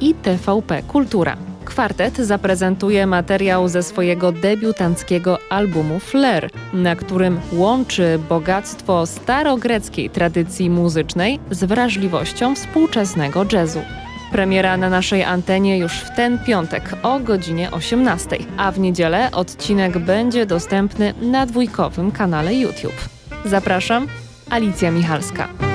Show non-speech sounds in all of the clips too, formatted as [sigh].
i TVP Kultura. Kwartet zaprezentuje materiał ze swojego debiutanckiego albumu Flair, na którym łączy bogactwo starogreckiej tradycji muzycznej z wrażliwością współczesnego jazzu. Premiera na naszej antenie już w ten piątek o godzinie 18, a w niedzielę odcinek będzie dostępny na dwójkowym kanale YouTube. Zapraszam, Alicja Michalska.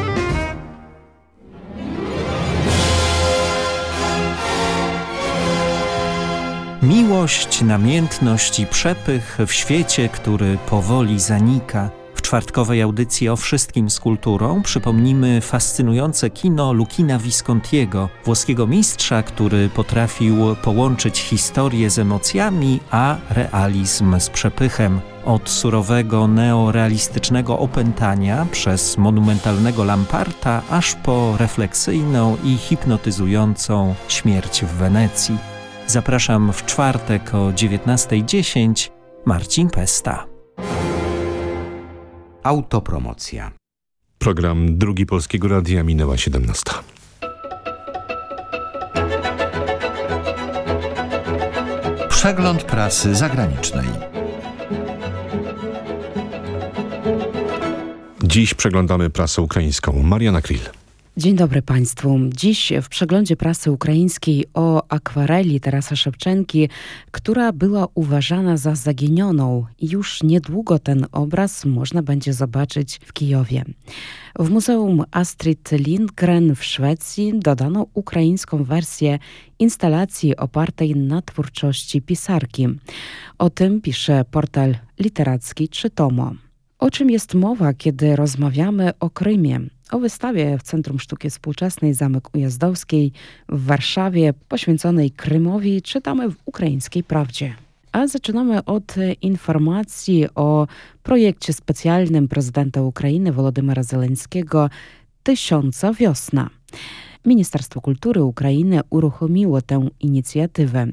Miłość, namiętność i przepych w świecie, który powoli zanika. W czwartkowej audycji o wszystkim z kulturą przypomnimy fascynujące kino Lukina Viscontiego, włoskiego mistrza, który potrafił połączyć historię z emocjami, a realizm z przepychem. Od surowego neorealistycznego opętania przez monumentalnego Lamparta, aż po refleksyjną i hipnotyzującą śmierć w Wenecji. Zapraszam w czwartek o 19.10. Marcin Pesta. Autopromocja. Program Drugi Polskiego Radia minęła 17. Przegląd prasy zagranicznej. Dziś przeglądamy prasę ukraińską. Mariana Krill. Dzień dobry Państwu. Dziś w przeglądzie prasy ukraińskiej o akwareli Tarasa Szewczenki, która była uważana za zaginioną. Już niedługo ten obraz można będzie zobaczyć w Kijowie. W Muzeum Astrid Lindgren w Szwecji dodano ukraińską wersję instalacji opartej na twórczości pisarki. O tym pisze portal literacki Czytomo. O czym jest mowa, kiedy rozmawiamy o Krymie? O wystawie w Centrum Sztuki Współczesnej Zamek Ujazdowskiej w Warszawie poświęconej Krymowi czytamy w Ukraińskiej Prawdzie. A zaczynamy od informacji o projekcie specjalnym prezydenta Ukrainy Wolodymyra Zeleńskiego Tysiąca Wiosna. Ministerstwo Kultury Ukrainy uruchomiło tę inicjatywę.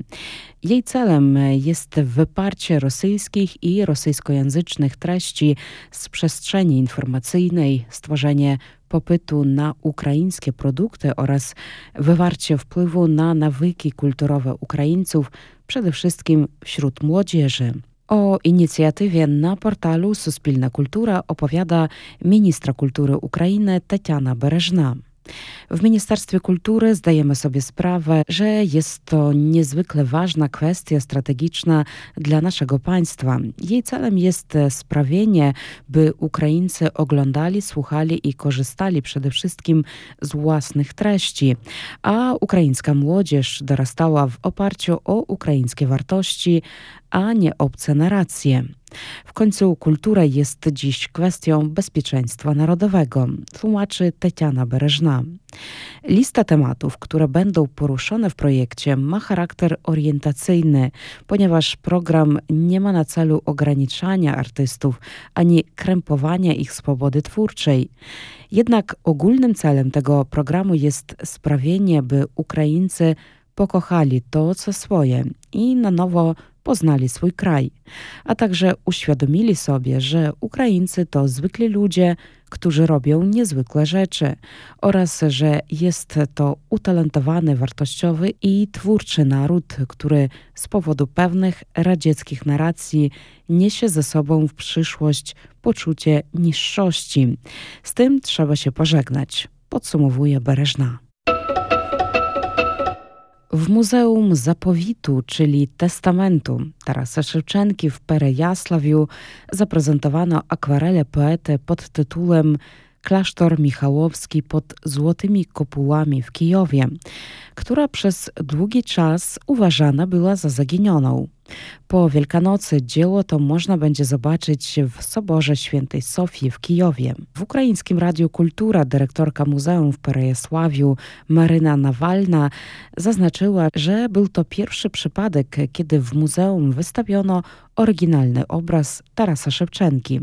Jej celem jest wyparcie rosyjskich i rosyjskojęzycznych treści z przestrzeni informacyjnej, stworzenie popytu na ukraińskie produkty oraz wywarcie wpływu na nawyki kulturowe Ukraińców, przede wszystkim wśród młodzieży. O inicjatywie na portalu Suspilna Kultura opowiada ministra kultury Ukrainy Tetiana Bereżna. W Ministerstwie Kultury zdajemy sobie sprawę, że jest to niezwykle ważna kwestia strategiczna dla naszego państwa. Jej celem jest sprawienie, by Ukraińcy oglądali, słuchali i korzystali przede wszystkim z własnych treści, a ukraińska młodzież dorastała w oparciu o ukraińskie wartości, a nie obce narracje. W końcu kultura jest dziś kwestią bezpieczeństwa narodowego, tłumaczy Tetiana Bereżna. Lista tematów, które będą poruszone w projekcie, ma charakter orientacyjny, ponieważ program nie ma na celu ograniczania artystów ani krępowania ich swobody twórczej. Jednak ogólnym celem tego programu jest sprawienie, by Ukraińcy pokochali to, co swoje i na nowo poznali swój kraj, a także uświadomili sobie, że Ukraińcy to zwykli ludzie, którzy robią niezwykłe rzeczy oraz że jest to utalentowany, wartościowy i twórczy naród, który z powodu pewnych radzieckich narracji niesie ze sobą w przyszłość poczucie niższości. Z tym trzeba się pożegnać, podsumowuje Bereżna. W Muzeum Zapowitu, czyli Testamentu Tarasa Szewczenki w Perejasławiu zaprezentowano akwarelę poety pod tytułem Klasztor Michałowski pod Złotymi Kopułami w Kijowie, która przez długi czas uważana była za zaginioną. Po Wielkanocy dzieło to można będzie zobaczyć w Soborze Świętej Sofii w Kijowie. W ukraińskim Radiu Kultura dyrektorka muzeum w Perejesławiu Maryna Nawalna zaznaczyła, że był to pierwszy przypadek, kiedy w muzeum wystawiono oryginalny obraz Tarasa Szewczenki.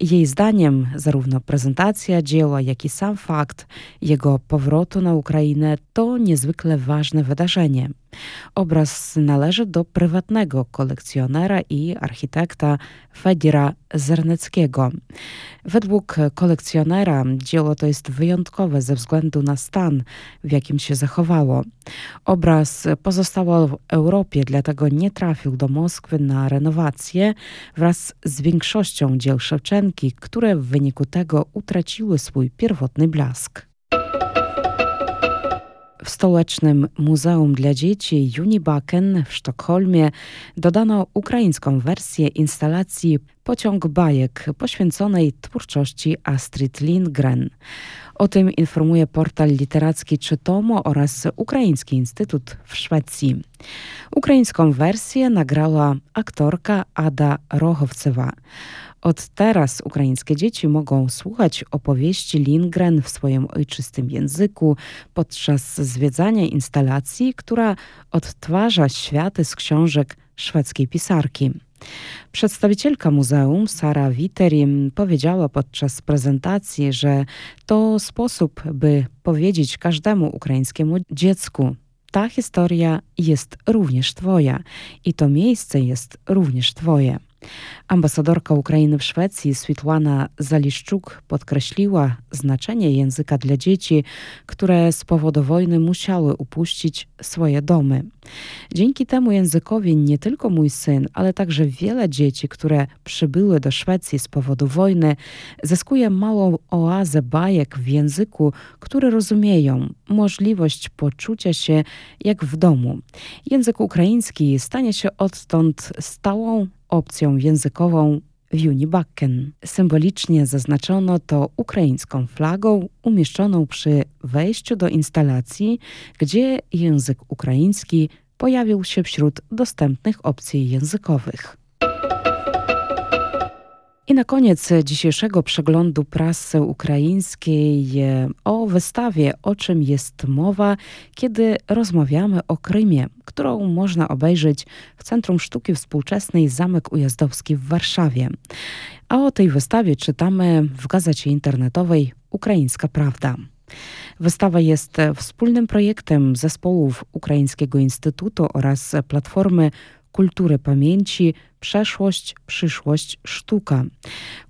Jej zdaniem zarówno prezentacja dzieła, jak i sam fakt jego powrotu na Ukrainę to niezwykle niezwykle ważne wydarzenie. Obraz należy do prywatnego kolekcjonera i architekta Fedira Zerneckiego. Według kolekcjonera dzieło to jest wyjątkowe ze względu na stan, w jakim się zachowało. Obraz pozostał w Europie, dlatego nie trafił do Moskwy na renowację wraz z większością dzieł Szewczenki, które w wyniku tego utraciły swój pierwotny blask. W stołecznym Muzeum dla Dzieci Junibaken w Sztokholmie dodano ukraińską wersję instalacji Pociąg bajek poświęconej twórczości Astrid Lindgren. O tym informuje portal literacki Czytomo oraz Ukraiński Instytut w Szwecji. Ukraińską wersję nagrała aktorka Ada Rochowcewa. Od teraz ukraińskie dzieci mogą słuchać opowieści Lindgren w swoim ojczystym języku podczas zwiedzania instalacji, która odtwarza światy z książek szwedzkiej pisarki. Przedstawicielka muzeum, Sara Witerim, powiedziała podczas prezentacji, że to sposób, by powiedzieć każdemu ukraińskiemu dziecku, ta historia jest również Twoja i to miejsce jest również Twoje. Ambasadorka Ukrainy w Szwecji Switłana Zaliszczuk podkreśliła znaczenie języka dla dzieci, które z powodu wojny musiały upuścić swoje domy. Dzięki temu językowi nie tylko mój syn, ale także wiele dzieci, które przybyły do Szwecji z powodu wojny, zyskuje małą oazę bajek w języku, który rozumieją, możliwość poczucia się jak w domu. Język ukraiński stanie się odtąd stałą opcją językową w Junibakken. Symbolicznie zaznaczono to ukraińską flagą umieszczoną przy wejściu do instalacji, gdzie język ukraiński pojawił się wśród dostępnych opcji językowych. I na koniec dzisiejszego przeglądu prasy ukraińskiej e, o wystawie, o czym jest mowa, kiedy rozmawiamy o Krymie, którą można obejrzeć w Centrum Sztuki Współczesnej Zamek Ujazdowski w Warszawie. A o tej wystawie czytamy w gazecie internetowej Ukraińska Prawda. Wystawa jest wspólnym projektem zespołów Ukraińskiego Instytutu oraz Platformy kultury pamięci, przeszłość, przyszłość, sztuka.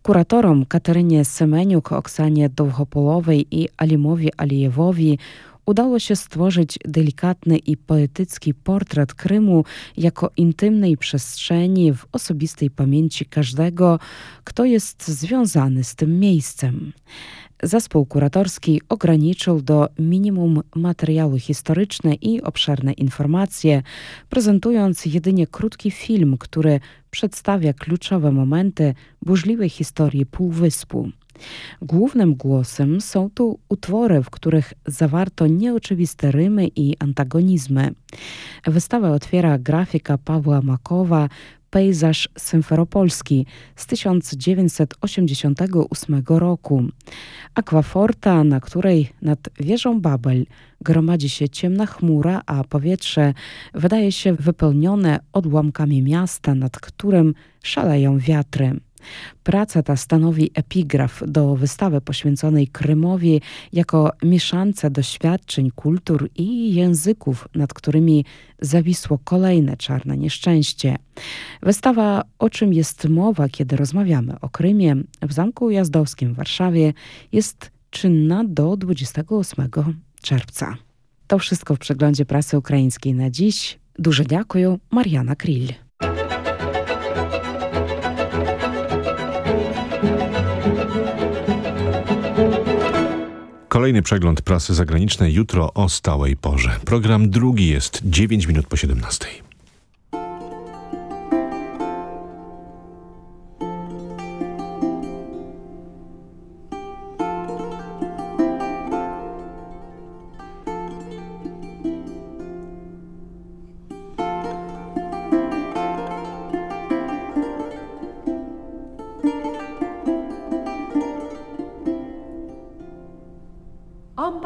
Kuratorom Katerynie Semeniuk, Oksanie Dowchopolowej i Alimowi Alijewowi udało się stworzyć delikatny i poetycki portret Krymu jako intymnej przestrzeni w osobistej pamięci każdego, kto jest związany z tym miejscem. Zespół kuratorski ograniczył do minimum materiały historyczne i obszerne informacje, prezentując jedynie krótki film, który przedstawia kluczowe momenty burzliwej historii Półwyspu. Głównym głosem są tu utwory, w których zawarto nieoczywiste rymy i antagonizmy. Wystawę otwiera grafika Pawła Makowa, pejzaż symferopolski z 1988 roku. Akwaforta, na której nad wieżą Babel gromadzi się ciemna chmura, a powietrze wydaje się wypełnione odłamkami miasta, nad którym szaleją wiatry. Praca ta stanowi epigraf do wystawy poświęconej Krymowi jako mieszance doświadczeń, kultur i języków, nad którymi zawisło kolejne czarne nieszczęście. Wystawa O czym jest mowa, kiedy rozmawiamy o Krymie w Zamku Ujazdowskim w Warszawie jest czynna do 28 czerwca. To wszystko w przeglądzie prasy ukraińskiej na dziś. Duże dziękuję, Mariana Krill. Kolejny przegląd prasy zagranicznej jutro o stałej porze. Program drugi jest 9 minut po 17.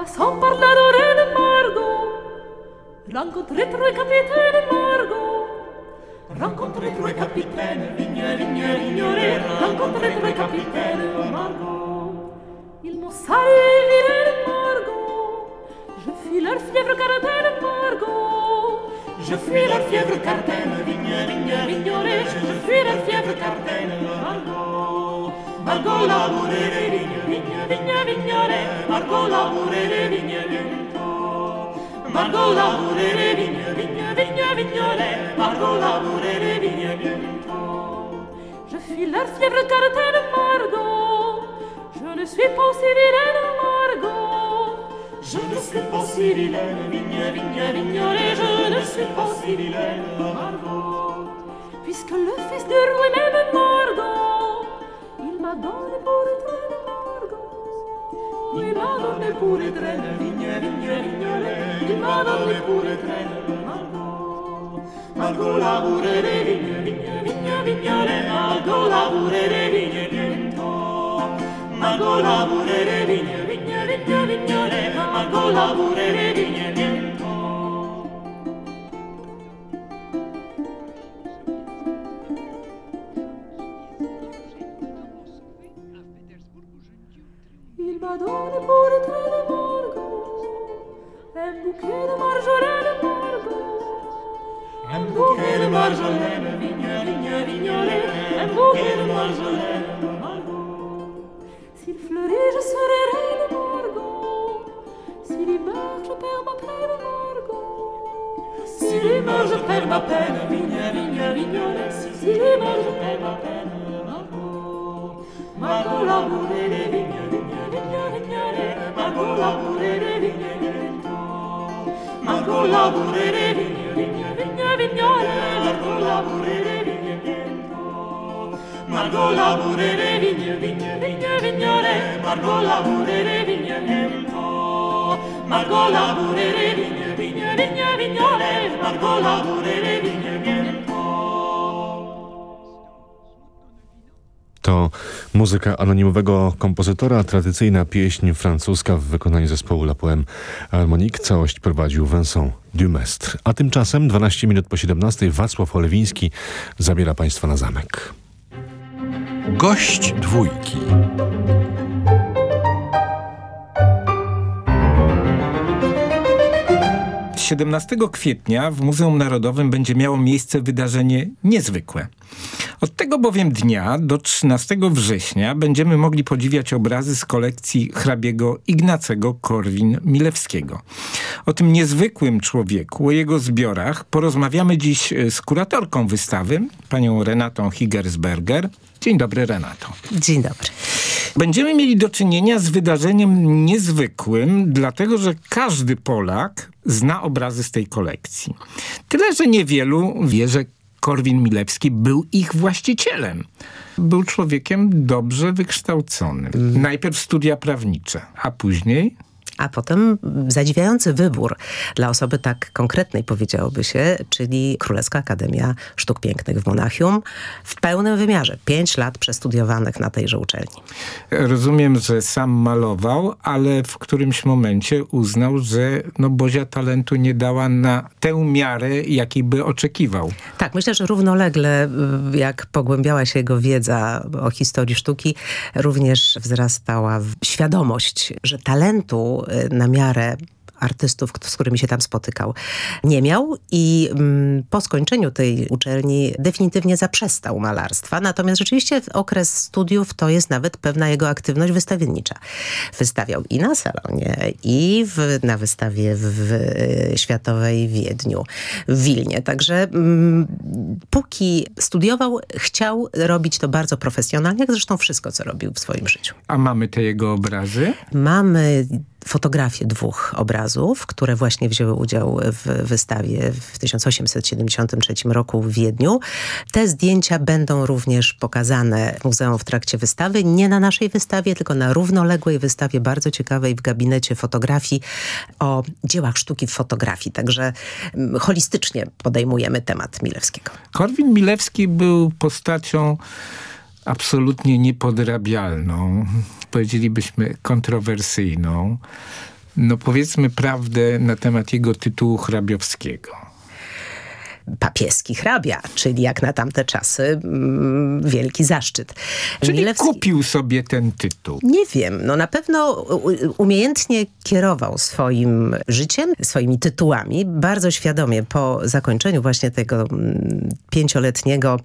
passant par la Lorraine Margot rencontrer trois capitaines Margot rencontrer trois capitaines Vigneur, Vigneur, Vignore. Rencontrer trois capitaines Margot ils m'ont salué vilaine Margot je fuis leur fièvre caractère Margot je fuis leur fièvre caractère Vigneur, Vigneur, Vignore. Je fuis leur fièvre caractère Margot Margot labourer les vignes, vigne, vigne, vignolet. Margot labourer les vignes bientôt. Margot labourer les vignes, vigne, vigne, vignolet. Margot labourer les vignes bientôt. Je fuis leur fièvre cartel, Margot. Je ne suis pas aussi vilaine, Margot. Je ne suis pas si vilaine, vigne, vigne, vignolet, je ne suis pas si vilaine, Margot. Puisque le fils de roi m'aime, Margot, madone pure trene margos Di madone pure trene vigne, vigne, vignole Di madone pure trene margos Margo laburere vigne, vigne, vigne, vignole Margo laburere vigne, viento Margo laburere vigne, vigne, vigne, vignole Margo laburere vigne, viento Un bouquet de marjolaine, e un bouquet de marjolaine, vignoline, vignolette. Un bouquet de marjolaine, s'il fleurit, je serai reine, morgan. S'il est mort, je perds ma peine, morgan. S'il est mort, je perds ma peine, vignoline, vignolette. S'il est mort, je perds ma peine, morgan. Malou, l'amour et les. Vignes bientôt. Margot labourer les vignes, vigne, vigne, labourer les vignes bientôt. Margot labourer les vignes, vigne, vigne, labourer les vignes bientôt. Margot labourer les vignes, vigne, vigne, vignolet. Margot labourer les vignes bientôt. To muzyka anonimowego kompozytora, tradycyjna pieśń francuska w wykonaniu zespołu La Poème Harmonique. Całość prowadził Vincent Dumestre. A tymczasem 12 minut po 17 Wacław Olewiński zabiera Państwa na zamek. Gość dwójki. 17 kwietnia w Muzeum Narodowym będzie miało miejsce wydarzenie niezwykłe. Od tego bowiem dnia do 13 września będziemy mogli podziwiać obrazy z kolekcji hrabiego Ignacego Korwin-Milewskiego. O tym niezwykłym człowieku, o jego zbiorach porozmawiamy dziś z kuratorką wystawy, panią Renatą Higgersberger. Dzień dobry, Renato. Dzień dobry. Będziemy mieli do czynienia z wydarzeniem niezwykłym, dlatego że każdy Polak zna obrazy z tej kolekcji. Tyle, że niewielu wie, że Korwin-Milewski był ich właścicielem. Był człowiekiem dobrze wykształconym. Najpierw studia prawnicze, a później A potem zadziwiający wybór dla osoby tak konkretnej, powiedziałoby się, czyli Królewska Akademia Sztuk Pięknych w Monachium w pełnym wymiarze. Pięć lat przestudiowanych na tejże uczelni. rozumiem, że sam malował, ale w którymś momencie uznał, że no Bozia talentu nie dała na tę miarę, jakiej by oczekiwał. Tak, myślę, że równolegle, y, jak pogłębiała się jego wiedza o historii sztuki, również wzrastała świadomość, że talentu na miarę artystów, z którymi się tam spotykał, nie miał i mm, po skończeniu tej uczelni definitywnie zaprzestał malarstwa. Natomiast rzeczywiście okres studiów to jest nawet pewna jego aktywność wystawiennicza. Wystawiał i na salonie, i w, na wystawie w, y, Światowej Wiedniu, w Wilnie. Także mm, póki studiował, chciał robić to bardzo profesjonalnie, jak zresztą wszystko, co robił w swoim życiu. A mamy te jego obrazy? Mamy fotografię dwóch obrazów, które właśnie wzięły udział w wystawie w 1873 roku w Wiedniu. Te zdjęcia będą również pokazane w muzeum w trakcie wystawy. Nie na naszej wystawie, tylko na równoległej wystawie, bardzo ciekawej w gabinecie fotografii o dziełach sztuki w fotografii. Także mm, holistycznie podejmujemy temat Milewskiego. Korwin-Milewski był postacią absolutnie niepodrabialną, powiedzielibyśmy kontrowersyjną. No powiedzmy prawdę na temat jego tytułu hrabiowskiego. Papieski hrabia, czyli jak na tamte czasy mm, wielki zaszczyt. Czyli Milewski... kupił sobie ten tytuł. Nie wiem, no na pewno umiejętnie kierował swoim życiem, swoimi tytułami, bardzo świadomie po zakończeniu właśnie tego mm, pięcioletniego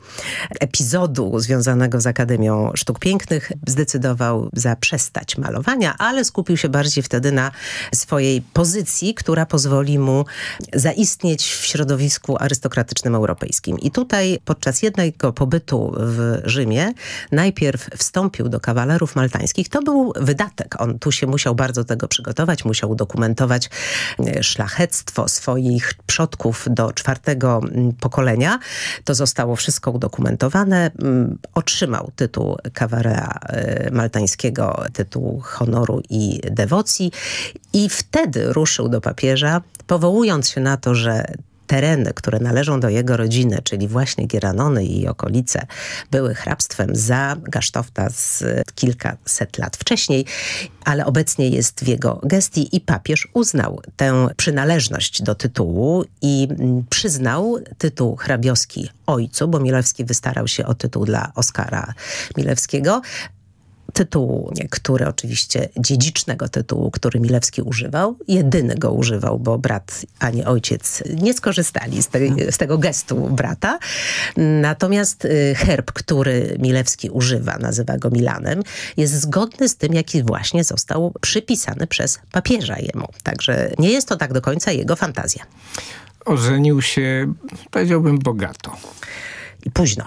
epizodu związanego z Akademią Sztuk Pięknych zdecydował zaprzestać malowania, ale skupił się bardziej wtedy na swojej pozycji, która pozwoli mu zaistnieć w środowisku arystokratycznym europejskim. I tutaj podczas jednego pobytu w Rzymie najpierw wstąpił do kawalerów maltańskich. To był wydatek. On tu się musiał bardzo tego przygotować, musiał udokumentować e, szlachectwo swoich przodków do czwartego mm, pokolenia. To zostało wszystko udokumentowane. Mm, otrzymał tytuł kawalera e, maltańskiego, tytuł honoru i dewocji i wtedy ruszył do papieża, powołując się na to, że tereny, które należą do jego rodziny, czyli właśnie Gieranony i okolice, były hrabstwem za Gasztofta z kilkaset lat wcześniej, ale obecnie jest w jego gestii i papież uznał tę przynależność do tytułu i przyznał tytuł hrabioski ojcu, bo Milewski wystarał się o tytuł dla Oskara Milewskiego, tytułu, który oczywiście dziedzicznego tytułu, który Milewski używał. Jedyny go używał, bo brat ani ojciec nie skorzystali z, z tego gestu brata. Natomiast y, herb, który Milewski używa, nazywa go Milanem, jest zgodny z tym, jaki właśnie został przypisany przez papieża jemu. Także nie jest to tak do końca jego fantazja. Ożenił się, powiedziałbym, bogato. I późno.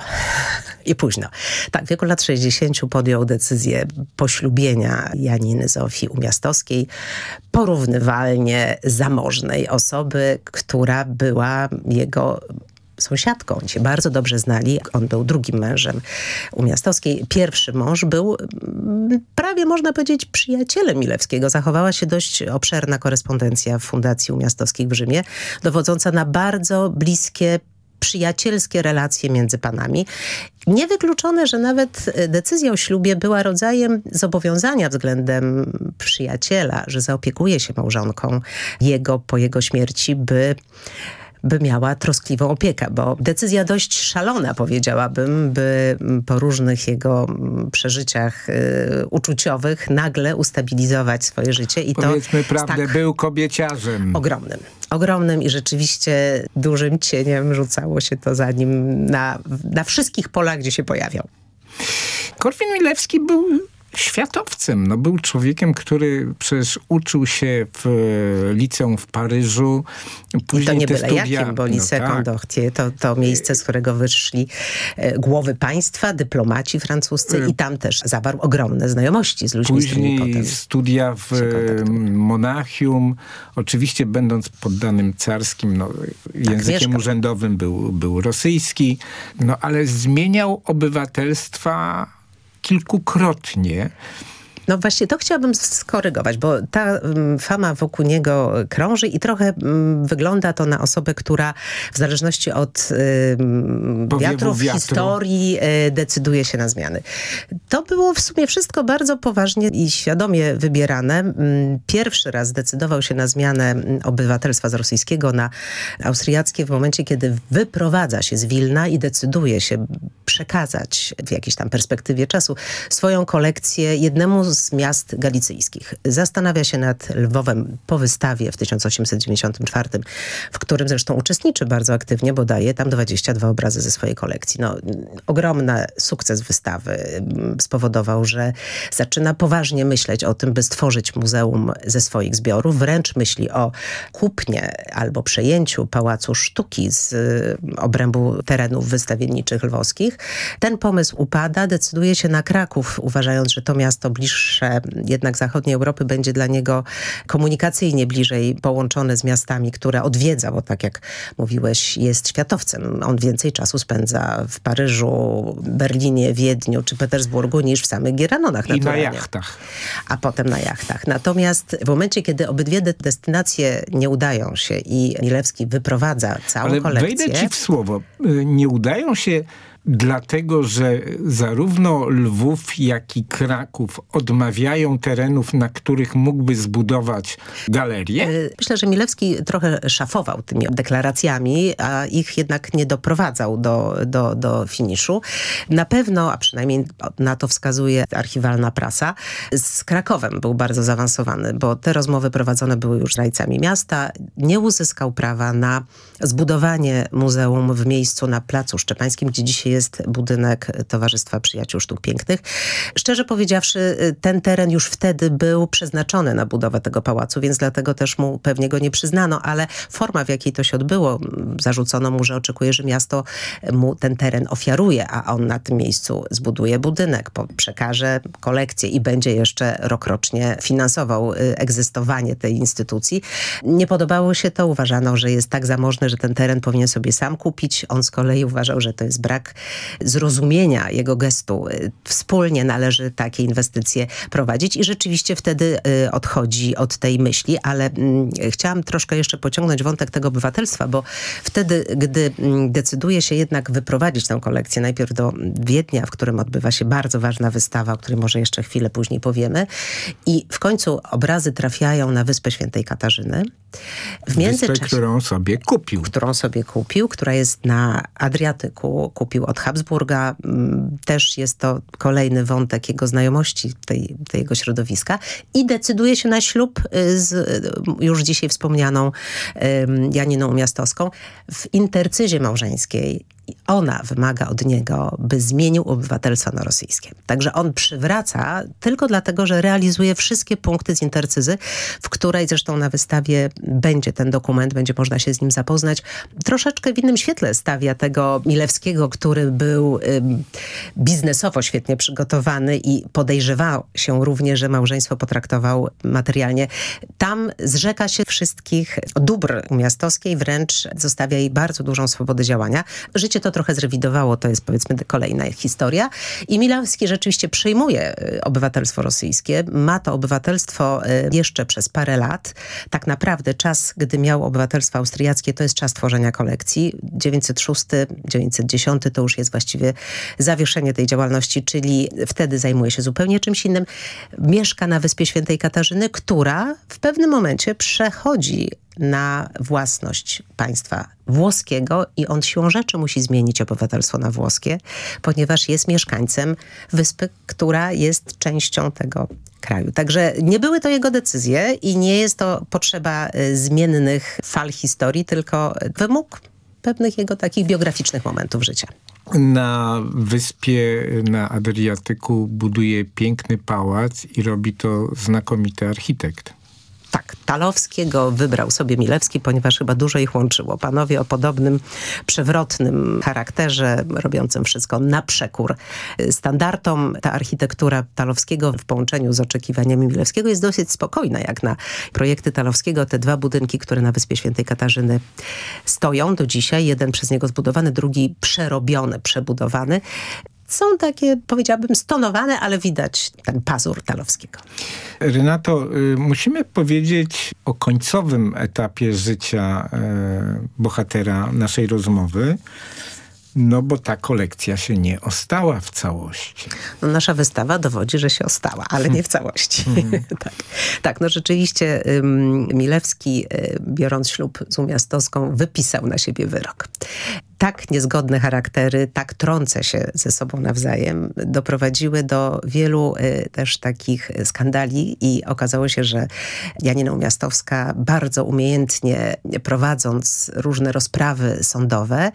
I późno. Tak, w wieku lat 60 podjął decyzję poślubienia Janiny Zofii Umiastowskiej, porównywalnie zamożnej osoby, która była jego sąsiadką. Oni się bardzo dobrze znali. On był drugim mężem Umiastowskiej. Pierwszy mąż był mm, prawie można powiedzieć przyjacielem Milewskiego. Zachowała się dość obszerna korespondencja w Fundacji Umiastowskich w Rzymie, dowodząca na bardzo bliskie przyjacielskie relacje między panami. Niewykluczone, że nawet e, decyzja o ślubie była rodzajem zobowiązania względem przyjaciela, że zaopiekuje się małżonką jego po jego śmierci, by by miała troskliwą opiekę, bo decyzja dość szalona, powiedziałabym, by po różnych jego przeżyciach y, uczuciowych nagle ustabilizować swoje życie. I Powiedzmy to prawdę, tak był kobieciarzem. Ogromnym. Ogromnym i rzeczywiście dużym cieniem rzucało się to za nim na, na wszystkich polach, gdzie się pojawiał. Korwin-Milewski był światowcem. No, był człowiekiem, który przecież uczył się w liceum w Paryżu. Później I to nie byle studia... jakim, bo Lycée no, tak. to, to miejsce, z którego wyszli e, głowy państwa, dyplomaci francuscy i tam też zawarł ogromne znajomości z ludźmi. Później studia w Monachium. Oczywiście będąc poddanym carskim, no, tak, językiem urzędowym był, był rosyjski, no ale zmieniał obywatelstwa kilkukrotnie. No właśnie to chciałabym skorygować, bo ta mm, fama wokół niego krąży i trochę mm, wygląda to na osobę, która w zależności od wiatrów wiatru. historii y, decyduje się na zmiany. To było w sumie wszystko bardzo poważnie i świadomie wybierane. Mm, pierwszy raz zdecydował się na zmianę obywatelstwa z rosyjskiego na austriackie w momencie, kiedy wyprowadza się z Wilna i decyduje się przekazać w jakiejś tam perspektywie czasu swoją kolekcję jednemu z miast galicyjskich. Zastanawia się nad Lwowem po wystawie w 1894, w którym zresztą uczestniczy bardzo aktywnie, bo daje tam 22 obrazy ze swojej kolekcji. No, ogromny sukces wystawy mm, spowodował, że zaczyna poważnie myśleć o tym, by stworzyć muzeum ze swoich zbiorów. Wręcz myśli o kupnie albo przejęciu Pałacu Sztuki z mm, obrębu terenów wystawienniczych lwowskich. Ten pomysł upada, decyduje się na Kraków, uważając, że to miasto bliższe jednak zachodniej Europy będzie dla niego komunikacyjnie bliżej połączone z miastami, które odwiedza, bo tak jak mówiłeś, jest światowcem. On więcej czasu spędza w Paryżu, Berlinie, Wiedniu czy Petersburgu niż w samych Gieranonach. I na jachtach. A potem na jachtach. Natomiast w momencie, kiedy obydwie destynacje nie udają się i Milewski wyprowadza całą Ale kolekcję... wejdę ci w słowo. Nie udają się dlatego że zarówno Lwów, jak i Kraków odmawiają terenów, na których mógłby zbudować galerię? E, myślę, że Milewski trochę szafował tymi deklaracjami, a ich jednak nie doprowadzał do, do, do finiszu. Na pewno, a przynajmniej na to wskazuje archiwalna prasa, z Krakowem był bardzo zaawansowany, bo te rozmowy prowadzone były już z rajcami miasta. Nie uzyskał prawa na zbudowanie muzeum w miejscu na Placu Szczepańskim, gdzie dzisiaj jest budynek Towarzystwa Przyjaciół Sztuk Pięknych. Szczerze powiedziawszy, ten teren już wtedy był przeznaczony na budowę tego pałacu, więc dlatego też mu pewnie go nie przyznano, ale forma, w jakiej to się odbyło, zarzucono mu, że oczekuje, że miasto mu ten teren ofiaruje, a on na tym miejscu zbuduje budynek, przekaże kolekcję i będzie jeszcze rokrocznie finansował y, egzystowanie tej instytucji. Nie podobało się to, uważano, że jest tak zamożny, że ten teren powinien sobie sam kupić. On z kolei uważał, że to jest brak zrozumienia jego gestu. Wspólnie należy takie inwestycje prowadzić i rzeczywiście wtedy y, odchodzi od tej myśli, ale mm, chciałam troszkę jeszcze pociągnąć wątek tego obywatelstwa, bo wtedy, gdy mm, decyduje się jednak wyprowadzić tę kolekcję najpierw do Wiednia, w którym odbywa się bardzo ważna wystawa, o której może jeszcze chwilę później powiemy i w końcu obrazy trafiają na Wyspę Świętej Katarzyny. W międzyczasie, którą sobie kupił. Którą sobie kupił, która jest na Adriatyku, kupił od Habsburga. Mm, też jest to kolejny wątek jego znajomości tej, tego środowiska i decyduje się na ślub y, z y, już dzisiaj wspomnianą Janiną Miastowską w intercyzie małżeńskiej ona wymaga od niego, by zmienił obywatelstwo na rosyjskie. Także on przywraca tylko dlatego, że realizuje wszystkie punkty z intercyzy, w której zresztą na wystawie będzie ten dokument, będzie można się z nim zapoznać. Troszeczkę w innym świetle stawia tego Milewskiego, który był ym, biznesowo świetnie przygotowany i podejrzewał się również, że małżeństwo potraktował materialnie. Tam zrzeka się wszystkich dóbr miastowskiej, wręcz zostawia jej bardzo dużą swobodę działania. Życie to trochę zrewidowało, to jest powiedzmy kolejna historia. I Milewski rzeczywiście przyjmuje y, obywatelstwo rosyjskie. Ma to obywatelstwo y, jeszcze przez parę lat. Tak naprawdę czas, gdy miał obywatelstwo austriackie, to jest czas tworzenia kolekcji. 906, 910 to już jest właściwie zawieszenie tej działalności, czyli wtedy zajmuje się zupełnie czymś innym. Mieszka na Wyspie Świętej Katarzyny, która w pewnym momencie przechodzi na własność państwa włoskiego i on siłą rzeczy musi zmienić obywatelstwo na włoskie, ponieważ jest mieszkańcem wyspy, która jest częścią tego kraju. Także nie były to jego decyzje i nie jest to potrzeba y, zmiennych fal historii, tylko wymóg pewnych jego takich biograficznych momentów życia. Na wyspie na Adriatyku buduje piękny pałac i robi to znakomity architekt. Tak, Talowskiego wybrał sobie Milewski, ponieważ chyba dużo ich łączyło. Panowie o podobnym, przewrotnym charakterze, robiącym wszystko na przekór standardom. Ta architektura Talowskiego w połączeniu z oczekiwaniami Milewskiego jest dosyć spokojna, jak na projekty Talowskiego. Te dwa budynki, które na Wyspie Świętej Katarzyny stoją do dzisiaj. Jeden przez niego zbudowany, drugi przerobiony, przebudowany są takie, powiedziałabym, stonowane, ale widać ten pazur Talowskiego. Renato, y, musimy powiedzieć o końcowym etapie życia y, bohatera naszej rozmowy. No bo ta kolekcja się nie ostała w całości. No, nasza wystawa dowodzi, że się ostała, ale nie w całości. Mm. [laughs] tak. tak, no rzeczywiście Milewski, y, biorąc ślub z Umiastowską, wypisał na siebie wyrok tak niezgodne charaktery, tak trące się ze sobą nawzajem, doprowadziły do wielu y, też takich skandali i okazało się, że Janina Umiastowska bardzo umiejętnie prowadząc różne rozprawy sądowe,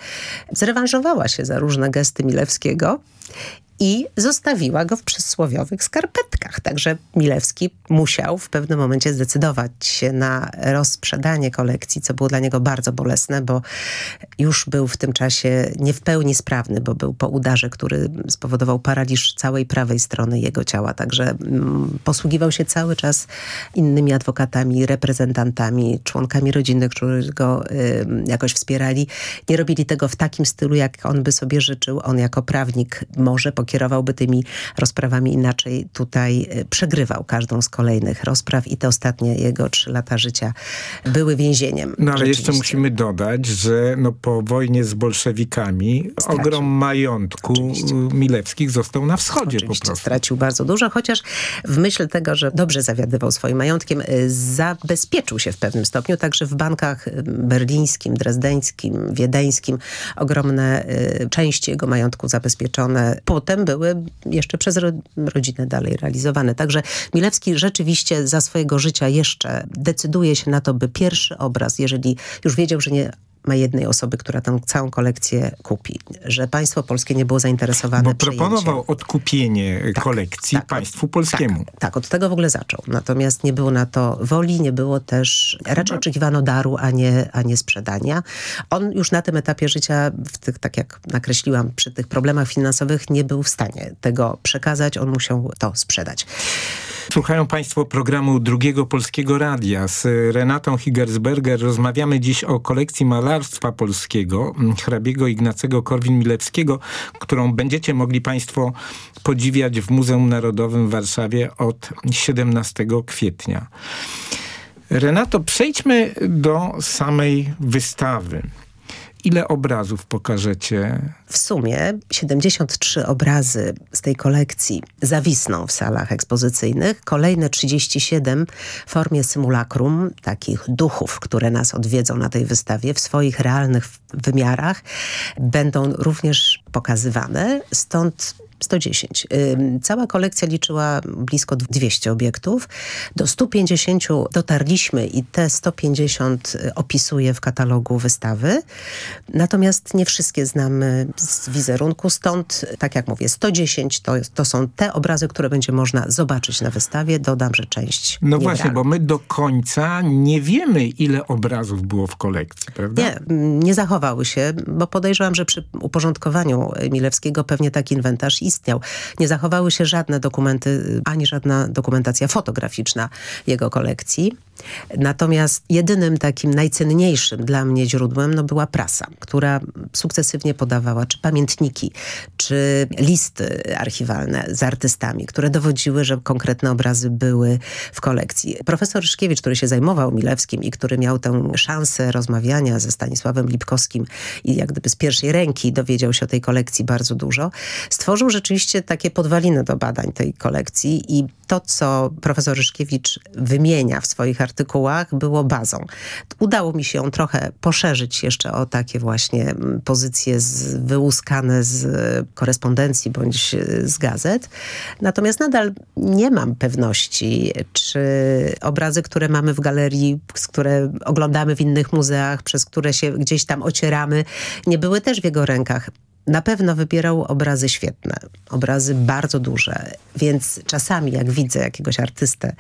zrewanżowała się za różne gesty Milewskiego i zostawiła go w przysłowiowych skarpetkach. Także Milewski musiał w pewnym momencie zdecydować się na rozprzedanie kolekcji, co było dla niego bardzo bolesne, bo już był w tym czasie nie w pełni sprawny, bo był po udarze, który spowodował paraliż całej prawej strony jego ciała. Także mm, posługiwał się cały czas innymi adwokatami, reprezentantami, członkami rodziny, którzy go y, jakoś wspierali. Nie robili tego w takim stylu, jak on by sobie życzył. On jako prawnik może pokierowałby tymi rozprawami inaczej, tutaj y, przegrywał każdą z kolejnych rozpraw i te ostatnie jego trzy lata życia były więzieniem. No ale jeszcze musimy dodać, że no, po wojnie z bolszewikami Stracił. ogrom majątku Oczywiście. Milewskich został na wschodzie Oczywiście. po prostu. Stracił bardzo dużo, chociaż w myśl tego, że dobrze zawiadywał swoim majątkiem, y, zabezpieczył się w pewnym stopniu, także w bankach y, berlińskim, drezdeńskim, wiedeńskim ogromne y, części jego majątku zabezpieczone potem były jeszcze przez rodzinę dalej realizowane. Także Milewski rzeczywiście za swojego życia jeszcze decyduje się na to, by pierwszy obraz, jeżeli już wiedział, że nie ma jednej osoby, która tę całą kolekcję kupi. Że państwo polskie nie było zainteresowane Bo proponował odkupienie tak, kolekcji tak, państwu polskiemu. Tak, tak, od tego w ogóle zaczął. Natomiast nie było na to woli, nie było też, raczej oczekiwano daru, a nie, a nie sprzedania. On już na tym etapie życia, w tych, tak jak nakreśliłam, przy tych problemach finansowych nie był w stanie tego przekazać. On musiał to sprzedać. Słuchają Państwo programu Drugiego Polskiego Radia. Z Renatą Higersberger rozmawiamy dziś o kolekcji malarstwa polskiego hrabiego Ignacego Korwin-Milewskiego, którą będziecie mogli Państwo podziwiać w Muzeum Narodowym w Warszawie od 17 kwietnia. Renato, przejdźmy do samej wystawy. Ile obrazów pokażecie? W sumie 73 obrazy z tej kolekcji zawisną w salach ekspozycyjnych. Kolejne 37 w formie symulakrum, takich duchów, które nas odwiedzą na tej wystawie w swoich realnych wymiarach, będą również pokazywane. Stąd 110. Cała kolekcja liczyła blisko 200 obiektów. Do 150 dotarliśmy i te 150 y, opisuje w katalogu wystawy. Natomiast nie wszystkie znamy z wizerunku, stąd, tak jak mówię, 110 to, to są te obrazy, które będzie można zobaczyć na wystawie. Dodam, że część No właśnie, bo my do końca nie wiemy, ile obrazów było w kolekcji, prawda? Nie, nie zachowały się, bo podejrzewam, że przy uporządkowaniu Milewskiego pewnie taki inwentarz istniał. Nie zachowały się żadne dokumenty, ani żadna dokumentacja fotograficzna jego kolekcji. Natomiast jedynym takim najcenniejszym dla mnie źródłem no, była prasa, która sukcesywnie podawała czy pamiętniki, czy listy archiwalne z artystami, które dowodziły, że konkretne obrazy były w kolekcji. Profesor Ryszkiewicz, który się zajmował Milewskim i który miał tę szansę rozmawiania ze Stanisławem Lipkowskim i jak gdyby z pierwszej ręki dowiedział się o tej kolekcji bardzo dużo, stworzył rzeczywiście takie podwaliny do badań tej kolekcji i to, co profesor Ryszkiewicz wymienia w swoich artykułach, było bazą. Udało mi się ją trochę poszerzyć jeszcze o takie właśnie mm, pozycje z, wyłuskane z korespondencji bądź z gazet. Natomiast nadal nie mam pewności, czy obrazy, które mamy w galerii, które oglądamy w innych muzeach, przez które się gdzieś tam ocieramy, nie były też w jego rękach na pewno wybierał obrazy świetne, obrazy bardzo duże, więc czasami jak widzę jakiegoś artystę